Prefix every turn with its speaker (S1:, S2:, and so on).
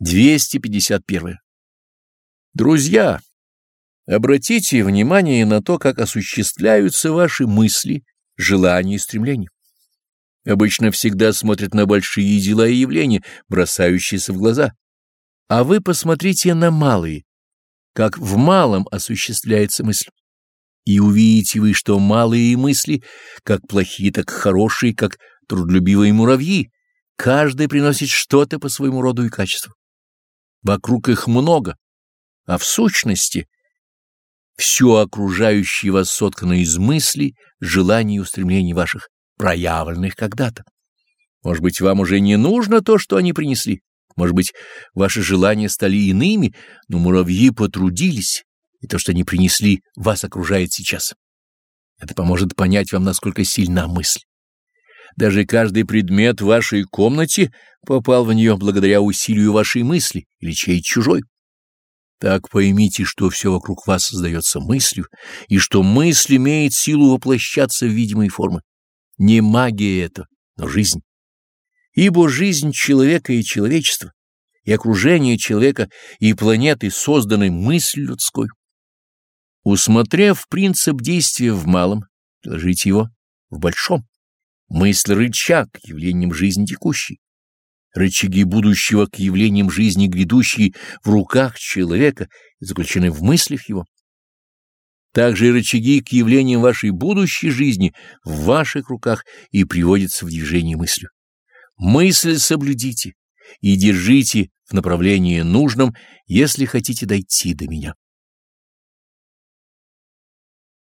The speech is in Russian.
S1: 251. Друзья, обратите внимание на то, как осуществляются ваши мысли, желания и стремления. Обычно всегда смотрят на большие дела и явления, бросающиеся в глаза. А вы посмотрите на малые, как в малом осуществляется мысль. И увидите вы, что малые мысли, как плохие, так хорошие, как трудолюбивые муравьи, каждый приносит что-то по своему роду и качеству. Вокруг их много, а в сущности все окружающее вас соткано из мыслей, желаний и устремлений ваших, проявленных когда-то. Может быть, вам уже не нужно то, что они принесли. Может быть, ваши желания стали иными, но муравьи потрудились, и то, что они принесли, вас окружает сейчас. Это поможет понять вам, насколько сильна мысль. Даже каждый предмет в вашей комнате попал в нее благодаря усилию вашей мысли или чьей чужой. Так поймите, что все вокруг вас создается мыслью, и что мысль имеет силу воплощаться в видимые формы. Не магия это, но жизнь. Ибо жизнь человека и человечества, и окружение человека, и планеты созданы мыслью людской. Усмотрев принцип действия в малом, приложите его в большом. Мысль — рычаг, явлением жизни текущей. Рычаги будущего к явлениям жизни грядущей в руках человека заключены в мыслях его. Также и рычаги к явлениям вашей будущей жизни в ваших руках и приводятся в движение мыслью. Мысль соблюдите и держите в направлении нужном, если хотите дойти до меня.